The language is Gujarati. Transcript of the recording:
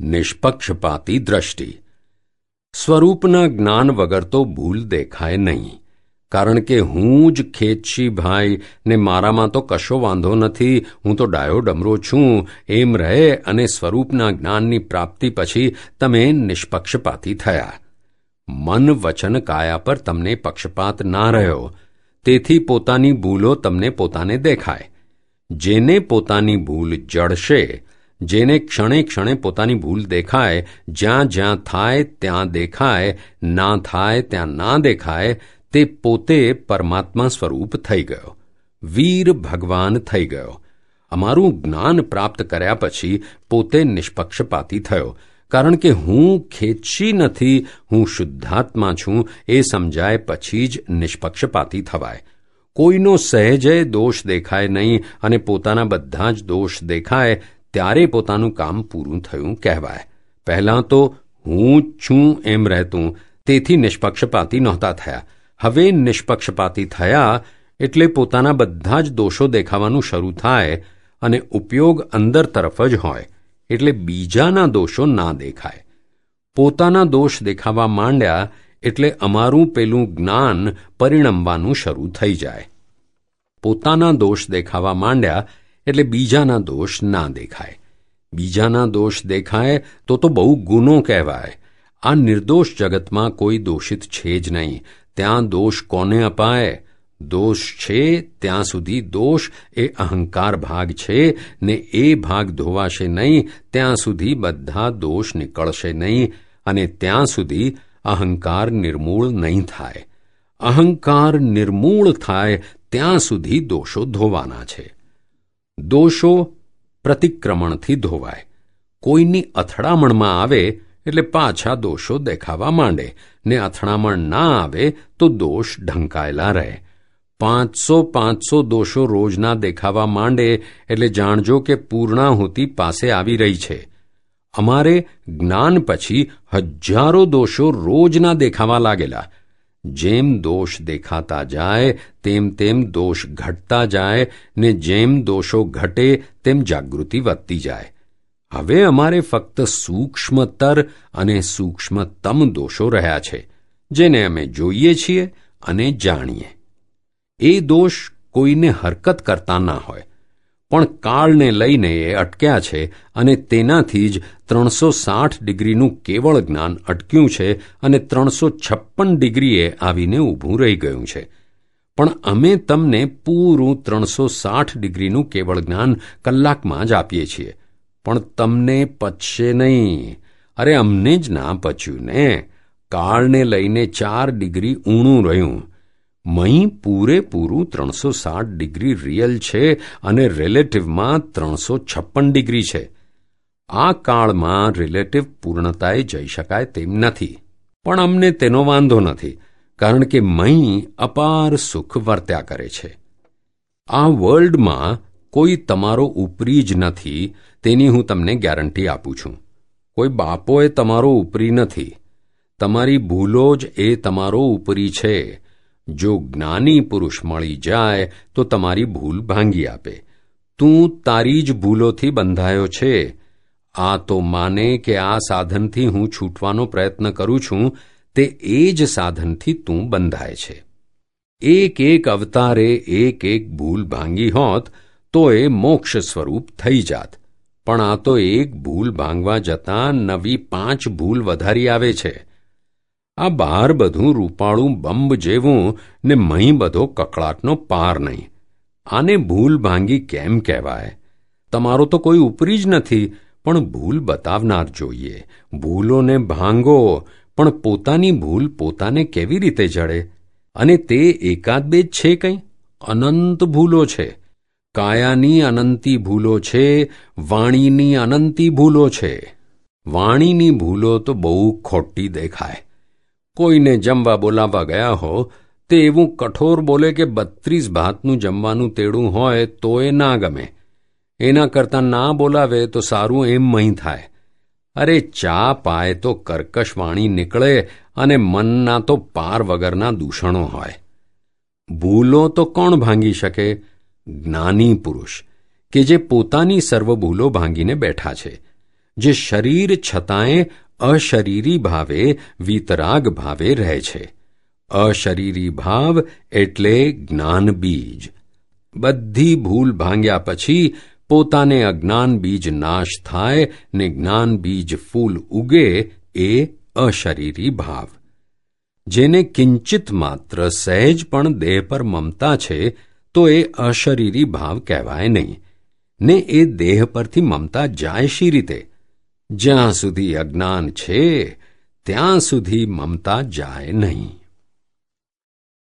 નિષ્પક્ષપાતી દ્રષ્ટિ. સ્વરૂપના જ્ઞાન વગર તો ભૂલ દેખાય નહીં. કારણ કે હું જ ખેતશી ભાઈ ને મારામાં તો કશો વાંધો નથી, હું તો ડાયો ડમરો છું, એમ રહે અને સ્વરૂપના જ્ઞાનની પ્રાપ્તિ પછી તમે નિષ્પક્ષપાતી થયા. મન વચન કાયા પર તમને પક્ષપાત ના રહ્યો. તેથી પોતાની ભૂલો તમને પોતાને દેખાય. જેને પોતાની ભૂલ જડશે જેને ક્ષણે ક્ષણે પોતાની ભૂલ દેખાય, જ્યાં જ્યાં થાય ત્યાં દેખાય, ના થાય ત્યાં ના દેખાય, તે પોતે પરમાત્મા સ્વરૂપ થઈ ગયો. વીર ભગવાન થઈ ગયો. અમારું જ્ઞાન પ્રાપ્ત કર્યા પછી પોતે નિષ્પક્ષપાતી થયો. કારણ કે હું ખેંચી નથી, હું શુદ્ધાત્મા છું, એ સમજાય પછી જ નિષ્પક્ષપાતી થવાય. કોઈનો સહેજય દોષ દેખાય નહીં અને પોતાના બધા જ દોષ દેખાય ત્યારે પોતાનું કામ પૂરું થયું કહેવાય. પહેલાં તો હું છું એમ રહેતું, તેથી નિષ્પક્ષપાતી નહોતા થયા. હવે નિષ્પક્ષપાતી થયા એટલે પોતાના બધા જ દોષો દેખાવાનું શરૂ થાય અને ઉપયોગ અંદર તરફ જ હોય, એટલે બીજાના દોષો ના દેખાય. પોતાના દોષ દેખાવા માંડ્યા એટલે અમારું પેલું જ્ઞાન પરિણમવાનું શરૂ થઈ જાય. પોતાના દોષ દેખાવા માંડ્યા એટલે બીજાના દોષ ના દેખાય. બીજાના દોષ દેખાય તો તો બહુ ગુનો કહેવાય. આ નિર્દોષ જગતમાં કોઈ દોષિત છે જ નહીં. ત્યાં દોષ કોને અપાય? દોષ છે, ત્યાં સુધી દોષ એ અહંકાર ભાગ છે, ને એ ભાગ ધોવાશે નહીં, ત્યાં સુધી બધા દોષ નીકળશે નહીં, અને ત્યાં સુધી અહંકાર નિર્મૂળ નહીં થાય. અહંકાર નિર્મૂળ થાય, ત્યાં સુધી દોષો ધોવાના છે. દોષો પ્રતિક્રમણથી ધોવાય. કોઈની અથડામણમાં આવે એટલે પાછા દોષો દેખાવા માંડે. ને અથડામણ ના આવે તો દોષ ઢંકાયેલા રહે. પાંચસો પાંચસો દોષો રોજના દેખાવા માંડે એટલે જાણજો કે પૂર્ણાહુતિ પાસે આવી રહી છે. અમારે જ્ઞાન પછી હજારો દોષો રોજના દેખાવા લાગેલા. જેમ દોષ દેખાતા જાય, તેમ તેમ દોષ ઘટતા જાય, ને જેમ દોષો ઘટે, તેમ જાગૃતિ વધતી જાય. હવે અમારે ફક્ત સૂક્ષ્મતર અને સૂક્ષ્મતમ દોષો રહ્યા છે, જેને અમે જોઈએ છીએ અને જાણીએ. એ દોષ કોઈને હરકત કરતા ના હોય. પણ કાળને લઈને એ અટક્યા છે અને તેનાથી જ ત્રણસો સાઠ ડિગ્રીનું કેવળ જ્ઞાન અટક્યું છે અને ત્રણસો છપ્પન ડિગ્રીએ આવીને ઊભું રહી ગયું છે. પણ અમે તમને પૂરું ત્રણસો સાઠ ડિગ્રીનું કેવળ જ્ઞાન કલાકમાં જ આપીએ છીએ. પણ તમને પચશે નહીં. અરે અમને જ ના પચ્યું ને. કાળને લઈને ચાર ડિગ્રી ઊણું રહ્યું. મહી પૂરેપૂરું ત્રણસો સાઠ ડિગ્રી રિયલ છે અને રિલેટિવમાં ત્રણસો છપ્પન ડિગ્રી છે. આ કાળમાં રિલેટિવ પૂર્ણતાએ જઈ શકાય તેમ નથી. પણ અમને તેનો વાંધો નથી, કારણ કે મહી અપાર સુખ વર્ત્યા કરે છે. આ વર્લ્ડમાં કોઈ તમારો ઉપરી જ નથી તેની હું તમને ગેરંટી આપું છું. કોઈ બાપોએ તમારો ઉપરી નથી. તમારી ભૂલો જ એ તમારો ઉપરી છે. જો જ્ઞાની પુરુષ મળી જાય, તો તમારી ભૂલ ભાંગી આપે. તું તારી જ ભૂલોથી બંધાયો છે. આ તો માને કે આ સાધનથી હું છૂટવાનો પ્રયત્ન કરું છું, તે એ જ સાધનથી તું બંધાય છે. એક એક અવતારે એક એક ભૂલ ભાંગી હોત, તો એ મોક્ષ સ્વરૂપ થઈ જાત. પણ આ તો એક ભૂલ ભાંગવા જતાં નવી પાંચ ભૂલ વધારી આવે છે. આ બહાર બધું રૂપાળું બંબ જેવું ને મહી બધો કકળાટનો પાર નહીં. આને ભૂલ ભાંગી કેમ કહેવાય? તમારો તો કોઈ ઉપરી જ નથી, પણ ભૂલ બતાવનાર જોઈએ. ભૂલોને ભાંગો, પણ પોતાની ભૂલ પોતાને કેવી રીતે જડે? અને તે એકાદ બે છે કંઈ? અનંત ભૂલો છે. કાયાની અનંતી ભૂલો છે, વાણીની અનંતી ભૂલો છે. વાણીની ભૂલો તો બહુ ખોટી દેખાય. કોઈને જમવા બોલાવવા ગયા હો, તે એવું કઠોર બોલે કે બત્રીસ ભાતનું જમવાનું તેડું હોય તો એ ના ગમે. એના કરતાં ના બોલાવે તો સારું એમ મહી થાય. અરે ચા પાય તો કર્કશ વાણી નીકળે અને મનના તો પાર વગરના દૂષણો હોય. ભૂલો તો કોણ ભાંગી શકે? જ્ઞાની પુરુષ, કે જે પોતાની સર્વ ભૂલો ભાંગીને બેઠા છે, જે શરીર છતાંય અશરીરી ભાવે વીતરાગ ભાવે રહે છે. અશરીરી ભાવ એટલે જ્ઞાન બીજ. બધી ભૂલ ભાંગ્યા પછી પોતાને અજ્ઞાન બીજ નાશ થાય ને જ્ઞાન બીજ ફૂલ ઉગે એ અશરીરી ભાવ. જેને કિંચિત માત્ર સહેજ પણ દેહ પર મમતા છે, તો એ અશરીરી ભાવ કહેવાય નહીં. ને એ દેહ પરથી મમતા જાય શી રીતે? જ્યાં સુધી અજ્ઞાન છે ત્યાં સુધી મમતા જાય નહીં.